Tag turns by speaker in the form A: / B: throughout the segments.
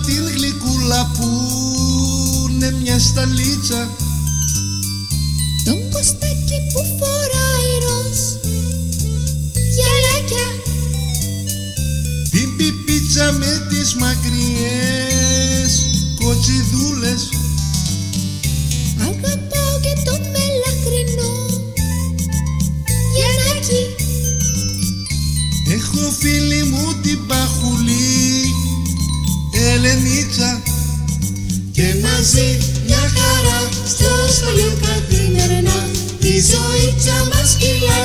A: την γλυκούλα που είναι μια σταλίτσα.
B: Τον κοστάκι που φοράει ροζ γυαλάκια.
A: Την πιπίτσα με τις μακριές κοτσιδούλες.
B: Αγαπάω και τον μελαχρινό Γιαννάκι
A: Έχω φίλη μου την παχουλή. Ελενίτσα. Και μαζί μια χαρά
B: στο σχολείο καθημερινά Τη ζωή μας κυλά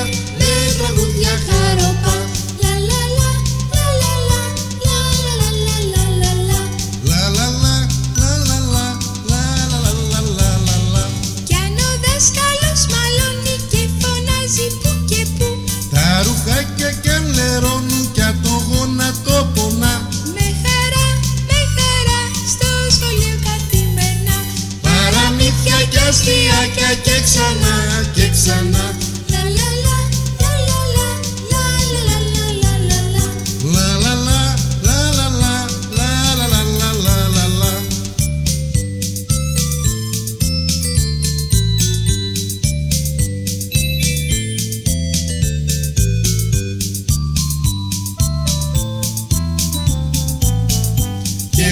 A: σκιάκια και ξανά και ξανά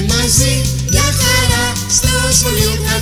A: μαζί μια χαρά στο
B: σχολείο θα